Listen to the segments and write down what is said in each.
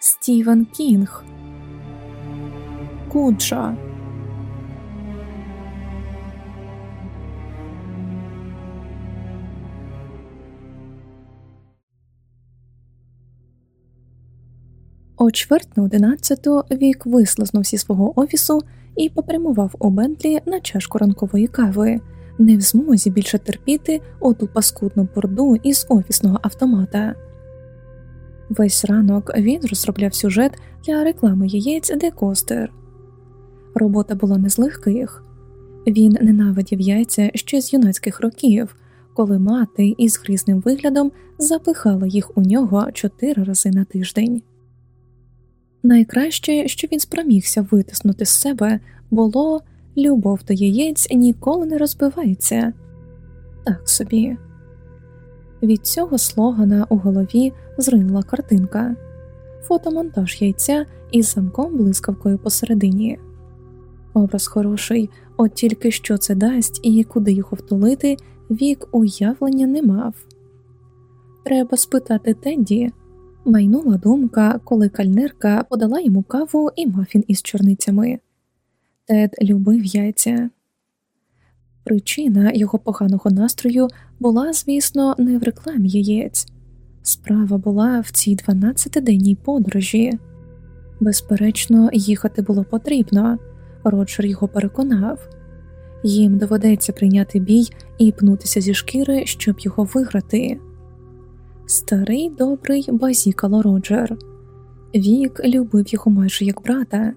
Стівен Кінг, Куджа. О чверть на одинадцяту вік вислизнув зі свого офісу і попрямував у Бентлі на чашку ранкової кави, не в змозі більше терпіти оту паскудну борду із офісного автомата. Весь ранок він розробляв сюжет для реклами яєць де Костер. Робота була не з легких. Він ненавидів яйця ще з юнацьких років, коли мати із грізним виглядом запихала їх у нього чотири рази на тиждень. Найкраще, що він спромігся витиснути з себе, було любов до яєць ніколи не розбивається так собі. Від цього слогана у голові зринула картинка, фотомонтаж яйця із замком блискавкою посередині. Образ хороший, от тільки що це дасть і куди його втулити, вік уявлення не мав. Треба спитати Тедді, майнула думка, коли кальнерка подала йому каву і мафін із чорницями. Тед любив яйця. Причина його поганого настрою була, звісно, не в рекламі яєць. Справа була в цій 12-денній подорожі. Безперечно, їхати було потрібно. Роджер його переконав їм доведеться прийняти бій і пнутися зі шкіри, щоб його виграти. Старий добрий базікало Роджер. Вік любив його майже як брата.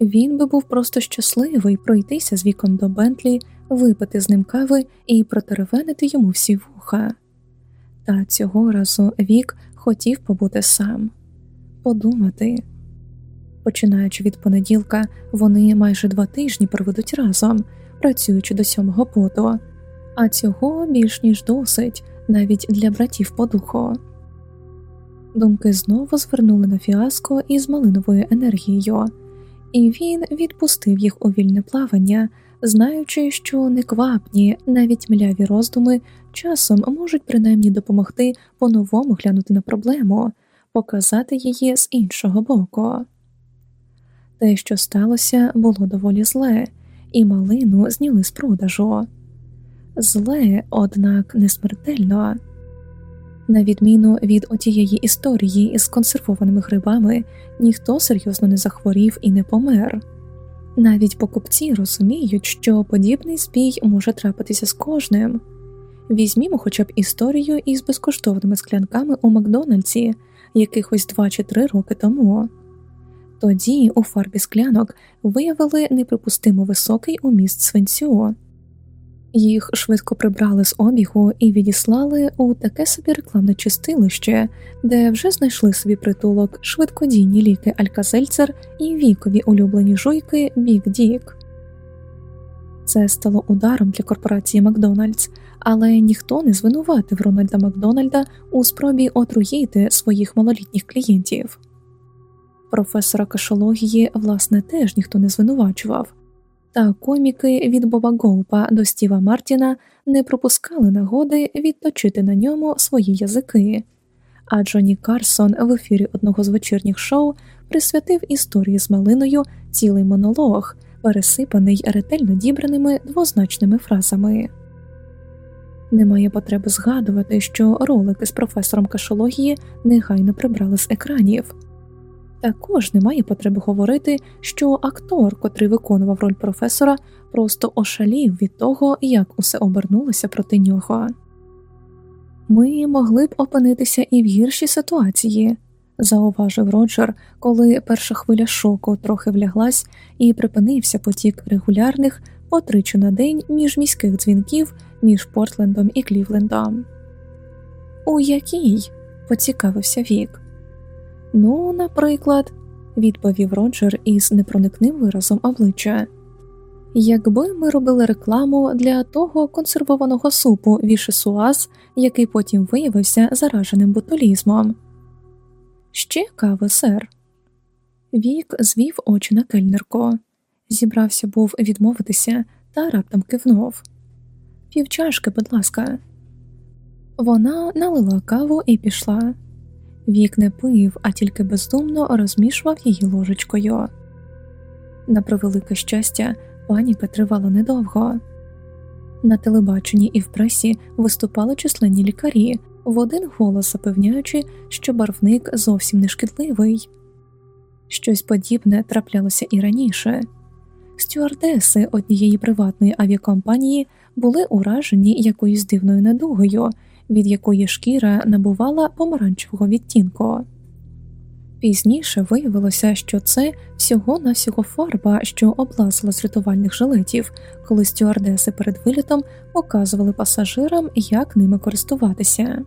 Він би був просто щасливий пройтися з віком до Бентлі, випити з ним кави і протеревенити йому всі вуха. Та цього разу Вік хотів побути сам, подумати. Починаючи від понеділка, вони майже два тижні проведуть разом, працюючи до сьомого поту, а цього більш ніж досить навіть для братів по духу. Думки знову звернули на фіаско із малиновою енергією, і він відпустив їх у вільне плавання, знаючи, що неквапні, навіть мляві роздуми часом можуть принаймні допомогти по-новому глянути на проблему, показати її з іншого боку. Те, що сталося, було доволі зле, і малину зняли з продажу. Зле, однак не смертельно. На відміну від отієї історії з консервованими грибами, ніхто серйозно не захворів і не помер. Навіть покупці розуміють, що подібний збій може трапитися з кожним. Візьмімо хоча б історію із безкоштовними склянками у Макдональдсі якихось два чи три роки тому. Тоді у фарбі склянок виявили неприпустимо високий уміст свинцю. Їх швидко прибрали з обігу і відіслали у таке собі рекламне чистилище, де вже знайшли собі притулок швидкодійні ліки Альказельцер і вікові улюблені жуйки Бік Дік. Це стало ударом для корпорації Макдональдс, але ніхто не звинуватив Рональда Макдональда у спробі отруїти своїх малолітніх клієнтів. Професора кашології, власне, теж ніхто не звинувачував та коміки від Боба Гоупа до Стіва Мартіна не пропускали нагоди відточити на ньому свої язики, а Джонні Карсон в ефірі одного з вечірніх шоу присвятив історії з малиною цілий монолог, пересипаний ретельно дібраними двозначними фразами. Немає потреби згадувати, що ролики з професором кашології негайно прибрали з екранів. Також немає потреби говорити, що актор, котрий виконував роль професора, просто ошалів від того, як усе обернулося проти нього. Ми могли б опинитися і в гіршій ситуації, зауважив Роджер, коли перша хвиля шоку трохи вляглась і припинився потік регулярних по тричі на день міжміських дзвінків між Портлендом і Клівлендом. У якій? поцікавився Вік. Ну, наприклад, відповів Роджер із непроникним виразом обличчя. Якби ми робили рекламу для того консервованого супу вішесуаз, який потім виявився зараженим ботулізмом. Ще кави, сер. Вік звів очі на кельнерку, зібрався був відмовитися та раптом кивнув. Півчашки, будь ласка. Вона налила каву і пішла. Вік не пив, а тільки бездумно розмішував її ложечкою. На превелике щастя, паніка тривала недовго. На телебаченні і в пресі виступали численні лікарі, в один голос запевняючи, що барвник зовсім не шкідливий. Щось подібне траплялося і раніше. Стюардеси однієї приватної авіакомпанії були уражені якоюсь дивною недугою, від якої шкіра набувала помаранчевого відтінку. Пізніше виявилося, що це всього навсього фарба, що облазила з рятувальних жилетів, коли стюардеси перед вилітом показували пасажирам, як ними користуватися.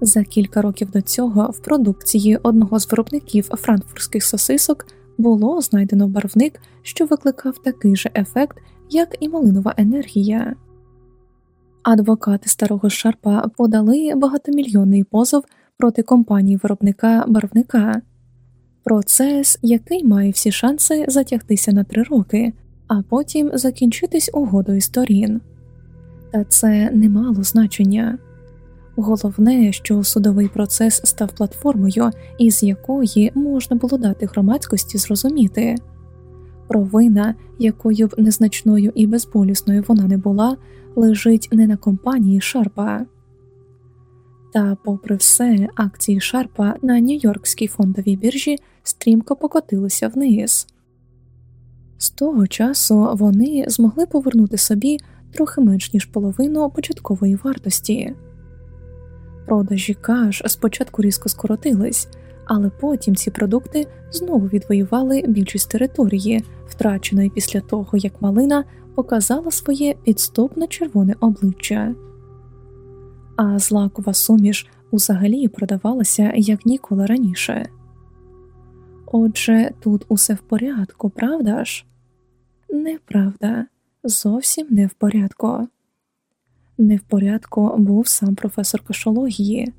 За кілька років до цього в продукції одного з виробників франкфуртських сосисок було знайдено барвник, що викликав такий же ефект, як і малинова енергія. Адвокати старого Шарпа подали багатомільйонний позов проти компанії виробника барвника, процес, який має всі шанси затягтися на три роки, а потім закінчитись угодою сторін. Та це не мало значення. Головне, що судовий процес став платформою, із якої можна було дати громадськості зрозуміти провина, якою б незначною і безболісною вона не була, лежить не на компанії Шарпа. Та, попри все, акції Шарпа на Нью-Йоркській фондовій біржі стрімко покотилися вниз. З того часу вони змогли повернути собі трохи менш ніж половину початкової вартості. Продажі каш спочатку різко скоротились, але потім ці продукти знову відвоювали більшість території, втраченої після того, як малина показала своє підступне червоне обличчя а злакова суміш узагалі продавалася як ніколи раніше. Отже, тут усе в порядку, правда ж? Неправда, зовсім не в порядку. Не в порядку був сам професор кашології,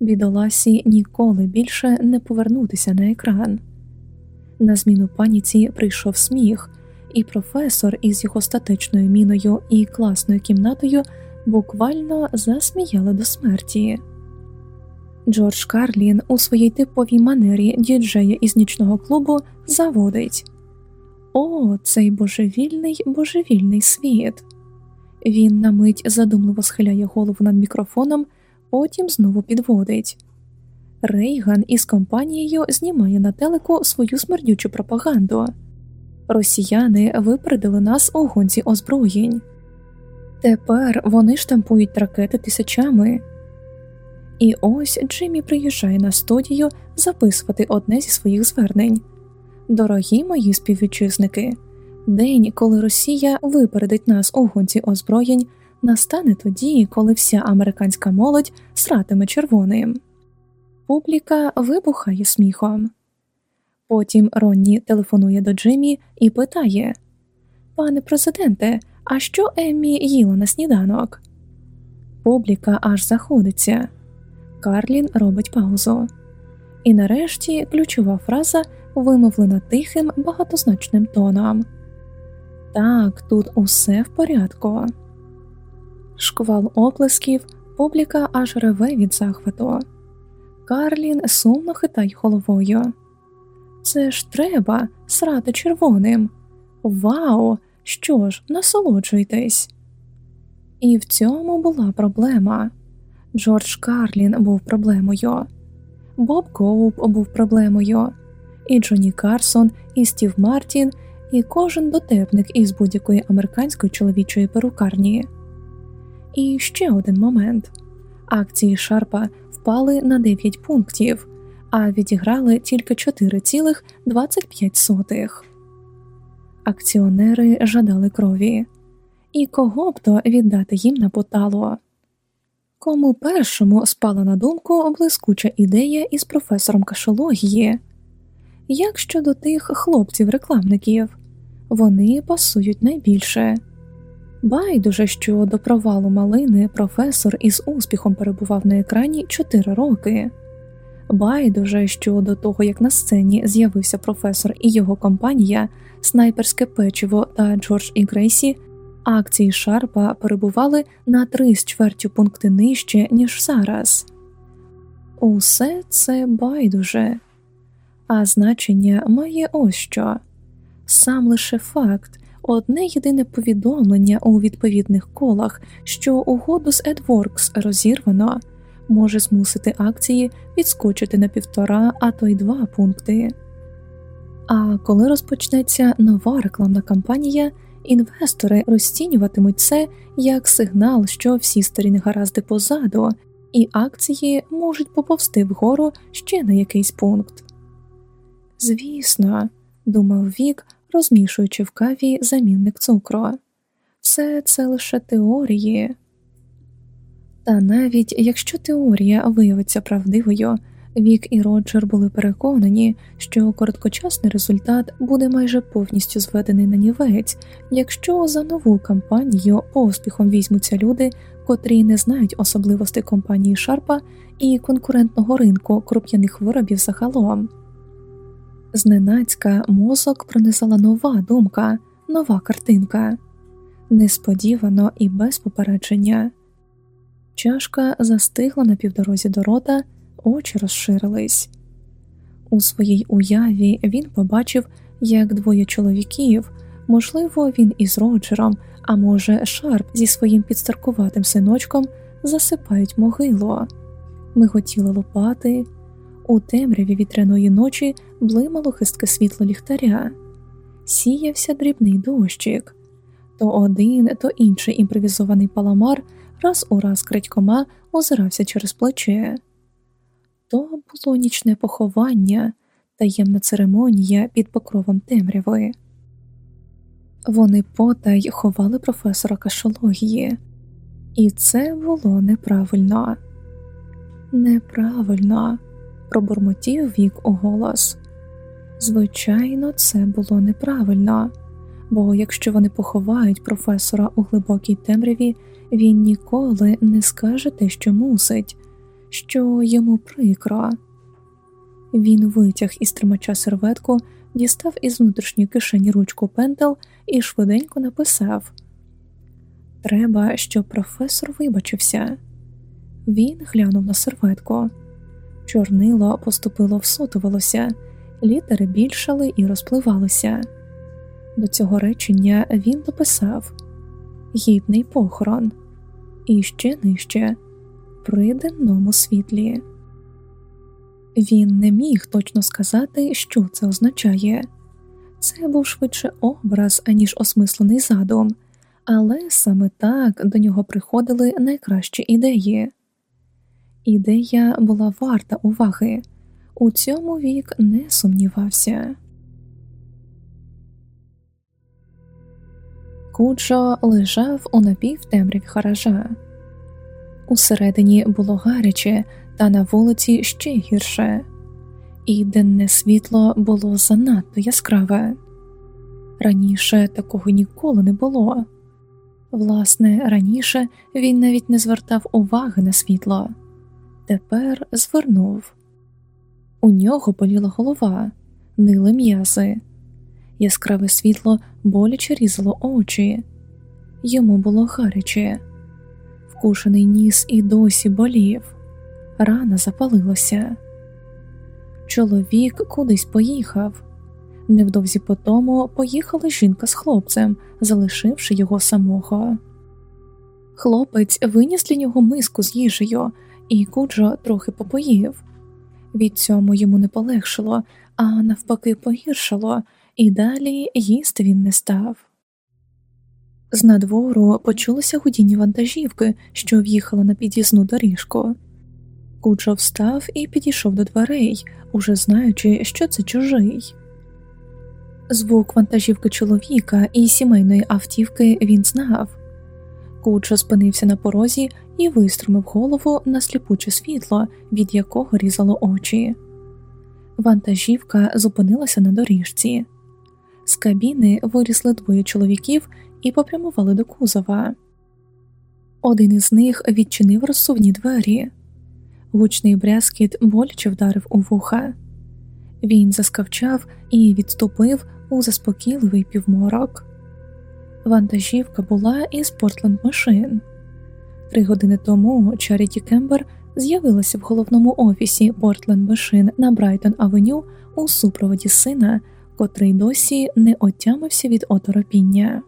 бідоласі ніколи більше не повернутися на екран. На зміну паніці прийшов сміх, і професор із його статечною міною і класною кімнатою буквально засміяли до смерті. Джордж Карлін у своїй типовій манері діджея із нічного клубу заводить О, цей божевільний божевільний світ. Він на мить задумливо схиляє голову над мікрофоном, потім знову підводить. Рейган із компанією знімає на телеку свою смердючу пропаганду. Росіяни випередили нас у гонці озброєнь. Тепер вони штампують ракети тисячами. І ось Джиммі приїжджає на студію записувати одне зі своїх звернень. Дорогі мої співвітчизники, день, коли Росія випередить нас у гонці озброєнь, настане тоді, коли вся американська молодь сратиме червоним. Публіка вибухає сміхом. Потім Ронні телефонує до Джиммі і питає Пане президенте, а що Еммі їла на сніданок? Публіка аж заходиться. Карлін робить паузу. І нарешті ключова фраза вимовлена тихим, багатозначним тоном. Так, тут усе в порядку. Шквал оплесків, публіка аж реве від захвату. Карлін сумно хитає головою. Це ж треба срати червоним. Вау! Що ж, насолоджуйтесь. І в цьому була проблема. Джордж Карлін був проблемою, Боб Коуп був проблемою, і Джонні Карсон, і Стів Мартін, і кожен дотепник із будь-якої американської чоловічої перукарні. І ще один момент акції Шарпа впали на 9 пунктів, а відіграли тільки 4,25 акціонери жадали крові, і кого б то віддати їм на потало. Кому першому спала на думку блискуча ідея із професором кашології, як щодо тих хлопців-рекламників, вони пасують найбільше. Байдуже, що до провалу малини професор із успіхом перебував на екрані 4 роки. Байдуже, що до того як на сцені з'явився професор і його компанія, снайперське печиво та Джордж і Грейсі, акції Шарпа перебували на три з чвертю пункти нижче, ніж зараз. Усе це байдуже, а значення має ось що. Сам лише факт, одне єдине повідомлення у відповідних колах, що угоду з AdWorks розірвано, може змусити акції відскочити на півтора, а то й два пункти. А коли розпочнеться нова рекламна кампанія, інвестори розцінюватимуть це як сигнал, що всі старі негаразди позаду, і акції можуть поповзти вгору ще на якийсь пункт. Звісно, думав Вік, розмішуючи в каві замінник цукру, все це лише теорії. Та навіть якщо теорія виявиться правдивою, Вік і Роджер були переконані, що короткочасний результат буде майже повністю зведений на нівець, якщо за нову кампанію поспіхом візьмуться люди, котрі не знають особливостей компанії Шарпа і конкурентного ринку круп'яних виробів загалом. Зненацька мозок пронизала нова думка, нова картинка, несподівано і без попередження. Чашка застигла на півдорозі до рота, очі розширились. У своїй уяві він побачив, як двоє чоловіків, можливо, він із Роджером, а може, Шарп зі своїм підстаркуватим синочком засипають могилу. Миготіли лопати. У темряві вітряної ночі блимало хистке світло ліхтаря, сіявся дрібний дощик, то один, то інший імпровізований паламар раз у раз крадькома озирався через плече. То було нічне поховання, таємна церемонія під покровом темряви. Вони потай ховали професора кашології, і це було неправильно. Неправильно, пробурмотів вік у голос. Звичайно, це було неправильно, бо якщо вони поховають професора у глибокій темряві, він ніколи не скаже те, що мусить, що йому прикро. Він витяг із тримача серветку, дістав із внутрішньої кишені ручку пентел і швиденько написав Треба, щоб професор вибачився. Він глянув на серветку. Чорнило поступило всотувалося, літери більшали і розпливалися. До цього речення він дописав гідний похорон і ще нижче при денному світлі. Він не міг точно сказати, що це означає це був швидше образ, аніж осмислений задум, але саме так до нього приходили найкращі ідеї. Ідея була варта уваги, у цьому вік не сумнівався. Куджо лежав у напівтемряві хаража. Усередині було гаряче, та на вулиці ще гірше, і денне світло було занадто яскраве. Раніше такого ніколи не було. Власне, раніше він навіть не звертав уваги на світло, тепер звернув. У нього боліла голова, нили м'язи, яскраве світло боляче різало очі, йому було гаряче, вкушений ніс і досі болів, рана запалилася. Чоловік кудись поїхав. Невдовзі по тому поїхала жінка з хлопцем, залишивши його самого. Хлопець виніс для нього миску з їжею, і Куджо трохи попоїв. Від цьому йому не полегшило, а навпаки, погіршало, і далі їсти він не став. З надвору почулося гудіння вантажівки, що в'їхала на під'їзну доріжку. Куджо встав і підійшов до дверей, уже знаючи, що це чужий. Звук вантажівки чоловіка і сімейної автівки він знав. Куджо спинився на порозі і виструмив голову на сліпуче світло, від якого різало очі. Вантажівка зупинилася на доріжці. З кабіни вирісли двоє чоловіків і попрямували до кузова. Один із них відчинив розсувні двері. Гучний брязкіт боляче вдарив у вуха. Він заскавчав і відступив у заспокійливий півморок. Вантажівка була із Портленд Мешин. Три години тому Чаріті Кембер з'явилася в головному офісі Портленд Мешин на Брайтон Авеню у супроводі сина, котрий досі не отямився від оторопіння.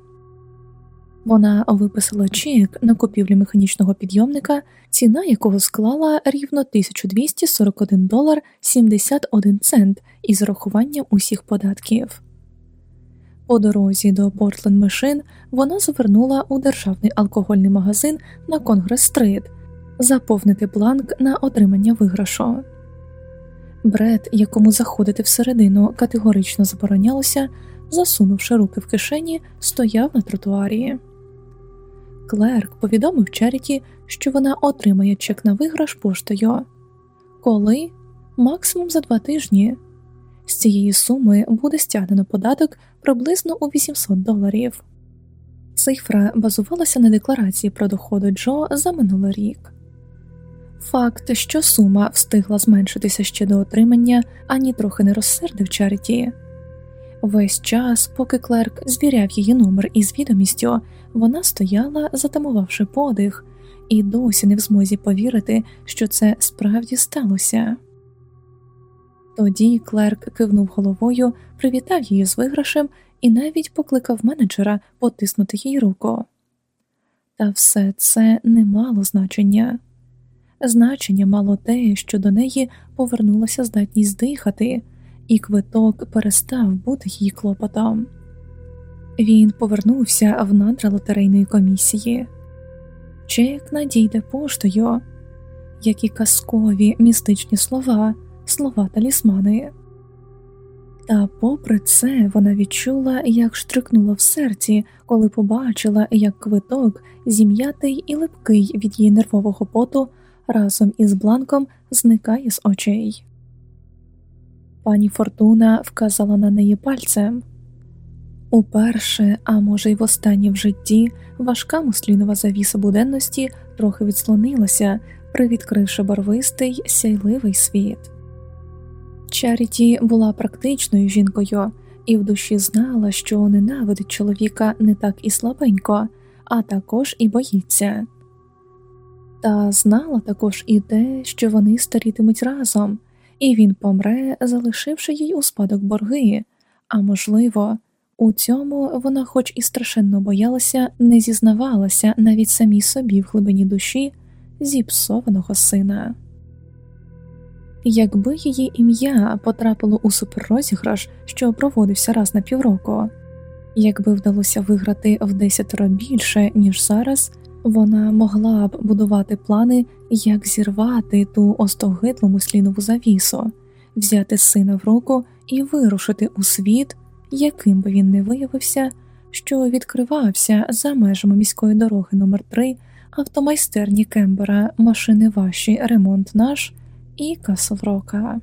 Вона виписала чек на купівлю механічного підйомника, ціна якого склала рівно 1241 долар 71 цент із рахуванням усіх податків. По дорозі до Портленд Мешин вона завернула у державний алкогольний магазин на Конгрес-стрит заповнити бланк на отримання виграшу. Бред, якому заходити всередину категорично заборонялося, засунувши руки в кишені, стояв на тротуарі. Клерк повідомив Черіті, що вона отримає чек на виграш поштою. Коли максимум за два тижні. З цієї суми буде стягнено податок приблизно у 800 доларів. Цифра базувалася на декларації про доходи Джо за минулий рік. Факт, що сума встигла зменшитися ще до отримання, ані трохи не розсердив Чаріті. Весь час, поки клерк звіряв її номер із відомістю, вона стояла, затамувавши подих, і досі не в змозі повірити, що це справді сталося. Тоді клерк кивнув головою, привітав її з виграшем і навіть покликав менеджера потиснути їй руку. Та все це не мало значення. Значення мало те, що до неї повернулася здатність дихати, і квиток перестав бути її клопотом. Він повернувся в надра лотерейної комісії. Чек надійде поштою, які казкові містичні слова, слова талісмани. Та, попри це, вона відчула, як штрикнула в серці, коли побачила, як квиток, зім'ятий і липкий від її нервового поту, разом із бланком зникає з очей. Пані Фортуна вказала на неї пальцем. Уперше, а може й востаннє в житті, важка муслінова завіса буденності трохи відслонилася, привідкривши барвистий сяйливий світ. Чаріті була практичною жінкою і в душі знала, що ненавидить чоловіка не так і слабенько, а також і боїться. Та знала також і те, що вони старітимуть разом, і він помре, залишивши їй у спадок борги, а можливо, у цьому вона, хоч і страшенно боялася, не зізнавалася навіть самій собі в глибині душі зіпсованого сина. Якби її ім'я потрапило у суперрозіграш, що проводився раз на півроку, якби вдалося виграти в десятеро більше, ніж зараз, вона могла б будувати плани, як зірвати ту остогидлу муслінову завісу, взяти сина в руку і вирушити у світ, яким би він не виявився, що відкривався за межами міської дороги номер 3 автомайстерні Кембера, машини ваші, ремонт наш і Каслрока.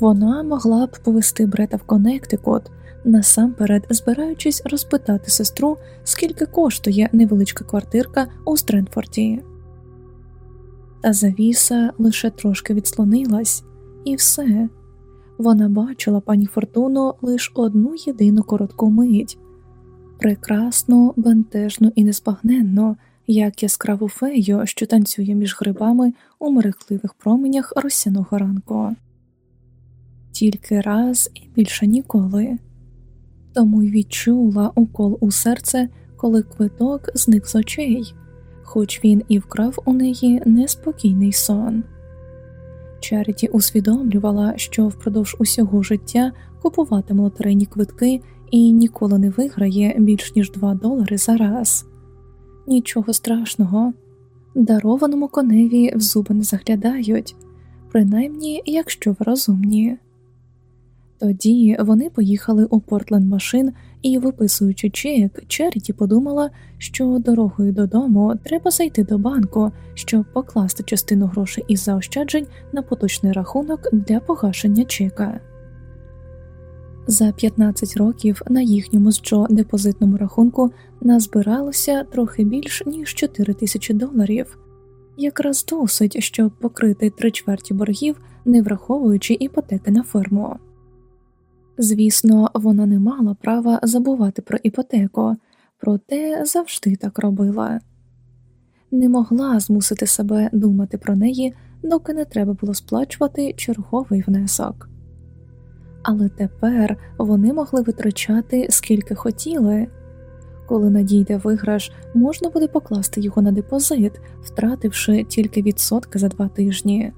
Вона могла б повести Брета в Коннектикут, насамперед збираючись розпитати сестру, скільки коштує невеличка квартирка у Стренфорді. Та завіса лише трошки відслонилась, і все вона бачила пані Фортуну лише одну єдину коротку мить прекрасну, бентежну і незбагненну, як яскраву фею, що танцює між грибами у мерехливих променях росяного ранку. Тільки раз і більше ніколи тому й відчула укол у серце, коли квиток зник з очей, хоч він і вкрав у неї неспокійний сон. Чаріті усвідомлювала, що впродовж усього життя купуватиме лотерейні квитки і ніколи не виграє більш ніж 2 долари за раз. Нічого страшного, дарованому коневі в зуби не заглядають, принаймні, якщо ви розумні. Тоді вони поїхали у Портленд машин і, виписуючи чек, Черіті подумала, що дорогою додому треба зайти до банку, щоб покласти частину грошей із заощаджень на поточний рахунок для погашення чека. За 15 років на їхньому з Джо депозитному рахунку назбиралося трохи більш ніж 4 тисячі доларів, якраз досить, щоб покрити три чверті боргів, не враховуючи іпотеки на ферму. Звісно, вона не мала права забувати про іпотеку, проте завжди так робила. не могла змусити себе думати про неї, доки не треба було сплачувати черговий внесок. Але тепер вони могли витрачати скільки хотіли. Коли надійде виграш, можна буде покласти його на депозит, втративши тільки відсотки за два тижні.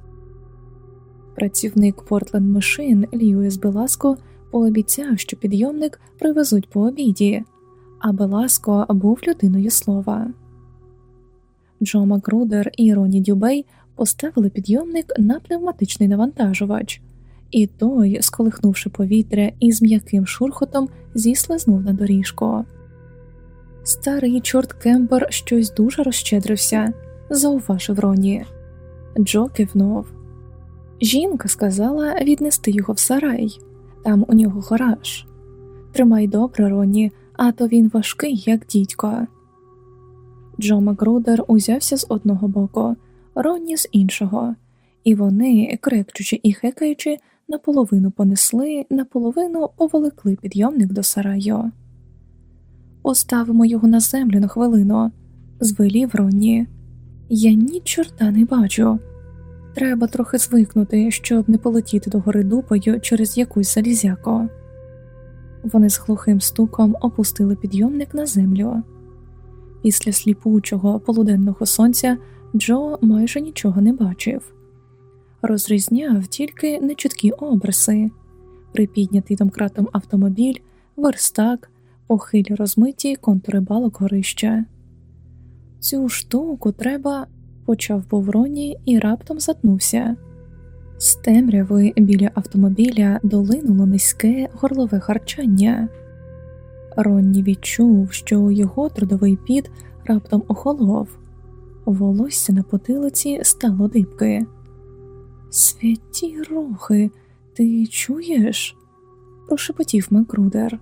Працівник Портленд Мешин Льюіс Беласко пообіцяв, що підйомник привезуть по обіді, а Беласко був людиною слова. Джо Макрудер і Роні Дюбей поставили підйомник на пневматичний навантажувач, і той, сколихнувши повітря із м'яким шурхотом, зіслизнув на доріжку. Старий чорт Кембер щось дуже розщедрився, зауважив Роні. Джо кивнув. Жінка сказала віднести його в сарай, там у нього гараж. Тримай добре, Роні, а то він важкий, як дідько. Джо Макрудер узявся з одного боку, Ронні з іншого, і вони, крекчучи і хекаючи, наполовину понесли, наполовину поволокли підйомник до сараю. Поставимо його на землю на хвилину, звелів Ронні. Я ні чорта не бачу. Треба трохи звикнути, щоб не полетіти до гори дупою через якусь залізяку. Вони з глухим стуком опустили підйомник на землю. Після сліпучого полуденного сонця Джо майже нічого не бачив, розрізняв тільки нечіткі обриси, припіднятий домкратом автомобіль, верстак, похилі розмиті контури балок горища. Цю штуку треба, почав був Роні і раптом затнувся. З темряви біля автомобіля долинуло низьке горлове харчання. Ронні відчув, що його трудовий піт раптом охолов, волосся на потилиці стало дибки. Святі рохи, ти чуєш? прошепотів Макрудер.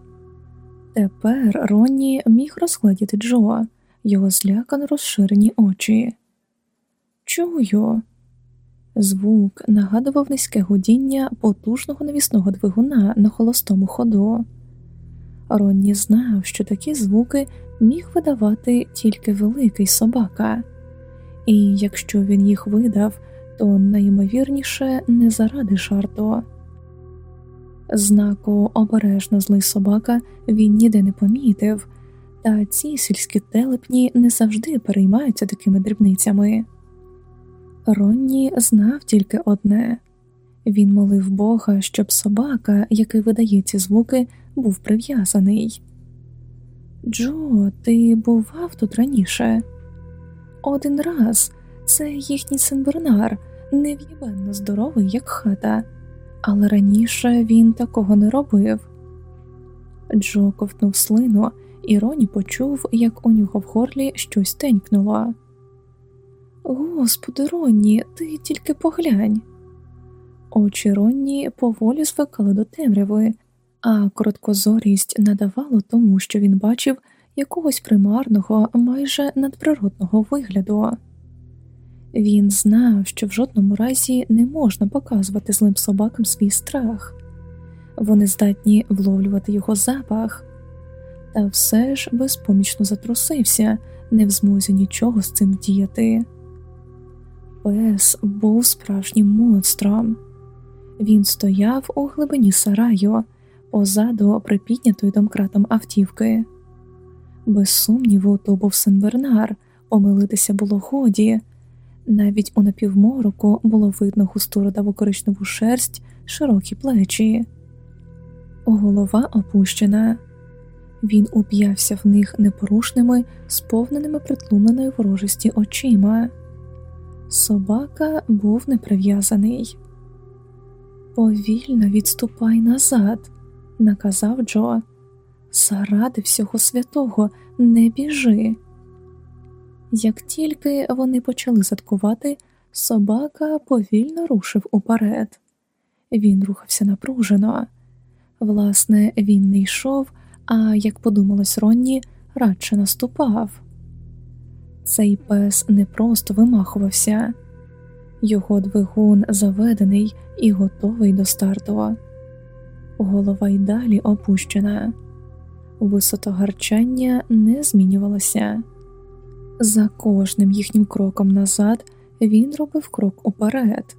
Тепер Ронні міг розгладіти Джо, його злякано розширені очі. Чую. Звук нагадував низьке гудіння потужного навісного двигуна на холостому ходу. Ронні знав, що такі звуки міг видавати тільки великий собака, і якщо він їх видав, то найімовірніше не заради жарту. Знаку обережно злий собака він ніде не помітив, та ці сільські телепні не завжди переймаються такими дрібницями. Ронні знав тільки одне він молив Бога, щоб собака, який видає ці звуки, був прив'язаний. Джо, ти бував тут раніше? Один раз це їхній Сенбернар, нев'єбенно здоровий, як хата, але раніше він такого не робив. Джо ковтнув слину, і Роні почув, як у нього в горлі щось тенькнуло. Господи, Ронні, ти тільки поглянь. Очі Ронні поволі звикали до темряви, а короткозорість надавало тому, що він бачив якогось примарного, майже надприродного вигляду. Він знав, що в жодному разі не можна показувати злим собакам свій страх, вони здатні вловлювати його запах, та все ж безпомічно затрусився, не в змозі нічого з цим діяти. Пес був справжнім монстром. Він стояв у глибині сараю, позаду припіднятої домкратом автівки. Без сумніву, то був Сен-Бернар, помилитися було годі. Навіть у напівмороку було видно густу родаву коричневу шерсть, широкі плечі, голова опущена. Він уп'явся в них непорушними, сповненими притлумленої ворожості очима. Собака був неприв'язаний. Повільно відступай назад, наказав Джо. Заради всього святого не біжи. Як тільки вони почали заткувати, собака повільно рушив уперед. Він рухався напружено. Власне, він не йшов, а як подумалось Ронні, радше наступав. Цей пес не просто вимахувався, його двигун заведений і готовий до старту. Голова й далі опущена, висота гарчання не змінювалася. За кожним їхнім кроком назад він робив крок уперед.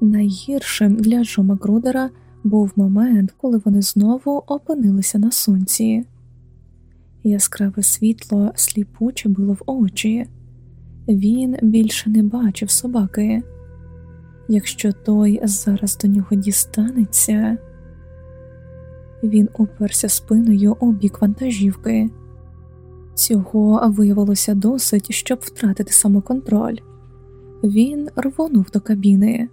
Найгіршим для Джо Макрудера був момент, коли вони знову опинилися на сонці. Яскраве світло сліпуче було в очі, він більше не бачив собаки. Якщо той зараз до нього дістанеться, він уперся спиною у бік вантажівки. Цього виявилося досить, щоб втратити самоконтроль. Він рвонув до кабіни.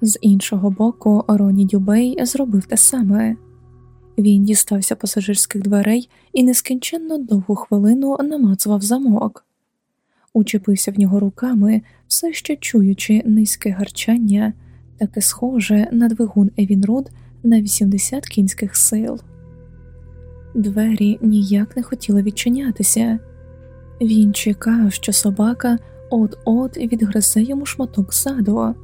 З іншого боку, Роні Дюбей зробив те саме. Він дістався пасажирських дверей і нескінченно довгу хвилину намацував замок, учепився в нього руками, все ще чуючи низьке гарчання, таке схоже на двигун Евінруд на 80 кінських сил. Двері ніяк не хотіли відчинятися. Він чекав, що собака от-от відгризе йому шматок ззаду.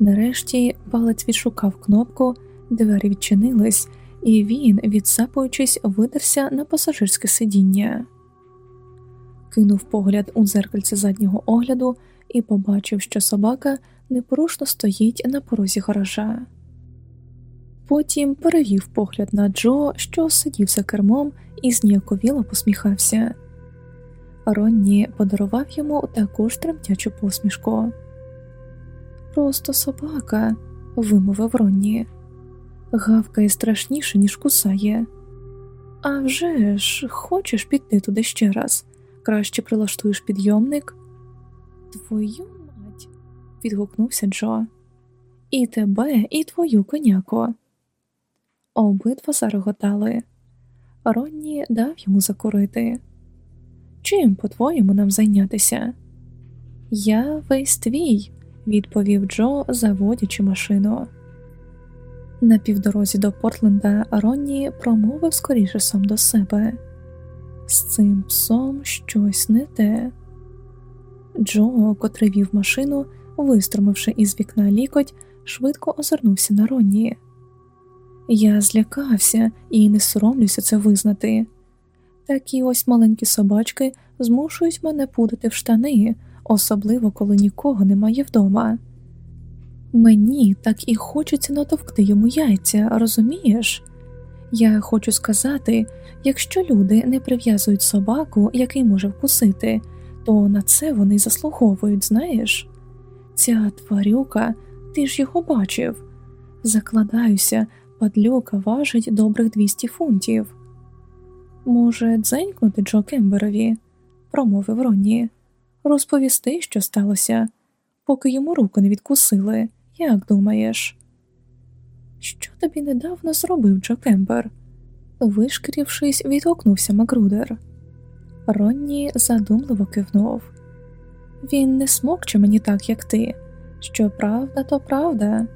Нарешті палець відшукав кнопку, двері відчинились, і він, відсапуючись, видерся на пасажирське сидіння. Кинув погляд у дзеркальце заднього огляду і побачив, що собака непорушно стоїть на порозі гаража. Потім перевів погляд на Джо, що сидів за кермом і зніяковіло посміхався. Ронні подарував йому таку ж тремтячу посмішку. Просто собака, вимовив Ронні, гавкає страшніше, ніж кусає. «А вже ж, хочеш піти туди ще раз? Краще прилаштуєш підйомник? Твою мать, відгукнувся Джо. І тебе, і твою коняку. Обидва зареготали. Ронні дав йому закурити. Чим, по-твоєму, нам зайнятися? Я весь твій, відповів Джо, заводячи машину. На півдорозі до Портленда Ронні промовив скоріше сам до себе. З цим псом щось не те. Джо, котрий вів машину, вистромивши із вікна лікоть, швидко озирнувся на Ронні. Я злякався і не соромлюся це визнати. Такі ось маленькі собачки змушують мене путати в штани, особливо коли нікого немає вдома. Мені так і хочеться натовкти йому яйця, розумієш? Я хочу сказати, якщо люди не прив'язують собаку, який може вкусити, то на це вони заслуговують, знаєш? Ця тварюка, ти ж його бачив. Закладаюся, падлюка важить добрих 200 фунтів. Може, дзенькнути Джо Кемберові, промовив Ронні, розповісти, що сталося, поки йому руку не відкусили, як думаєш? Що тобі недавно зробив Джо Кембер? Вишкірившись, відгукнувся Макрудер. Ронні задумливо кивнув. Він не смокче мені так, як ти. Що правда, то правда.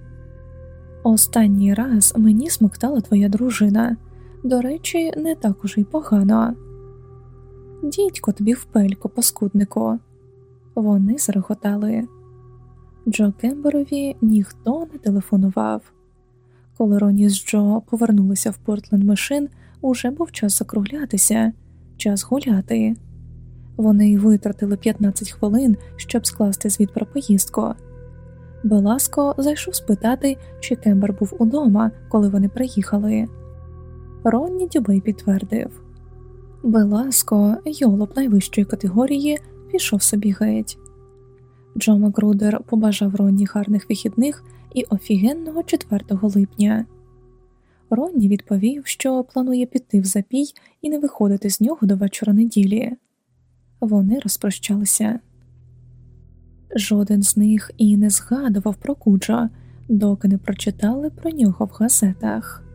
Останній раз мені смоктала твоя дружина. До речі, не так уже й погано. Дідько тобі в пельку, паскуднику. Вони зареготали. Джо Кемберові ніхто не телефонував. Коли Роні з Джо повернулися в Портленд Мишин, уже був час закруглятися, час гуляти. Вони витратили 15 хвилин, щоб скласти звіт про поїздку. Беласко зайшов спитати, чи Кембер був удома, коли вони приїхали. Ронні Дюбей підтвердив Беласко, йолоп найвищої категорії, пішов собі геть. Джо Макрудер побажав Ронні гарних вихідних і офігенного 4 липня. Ронні відповів, що планує піти в запій і не виходити з нього до вечора неділі. Вони розпрощалися. Жоден з них і не згадував про Куджа, доки не прочитали про нього в газетах.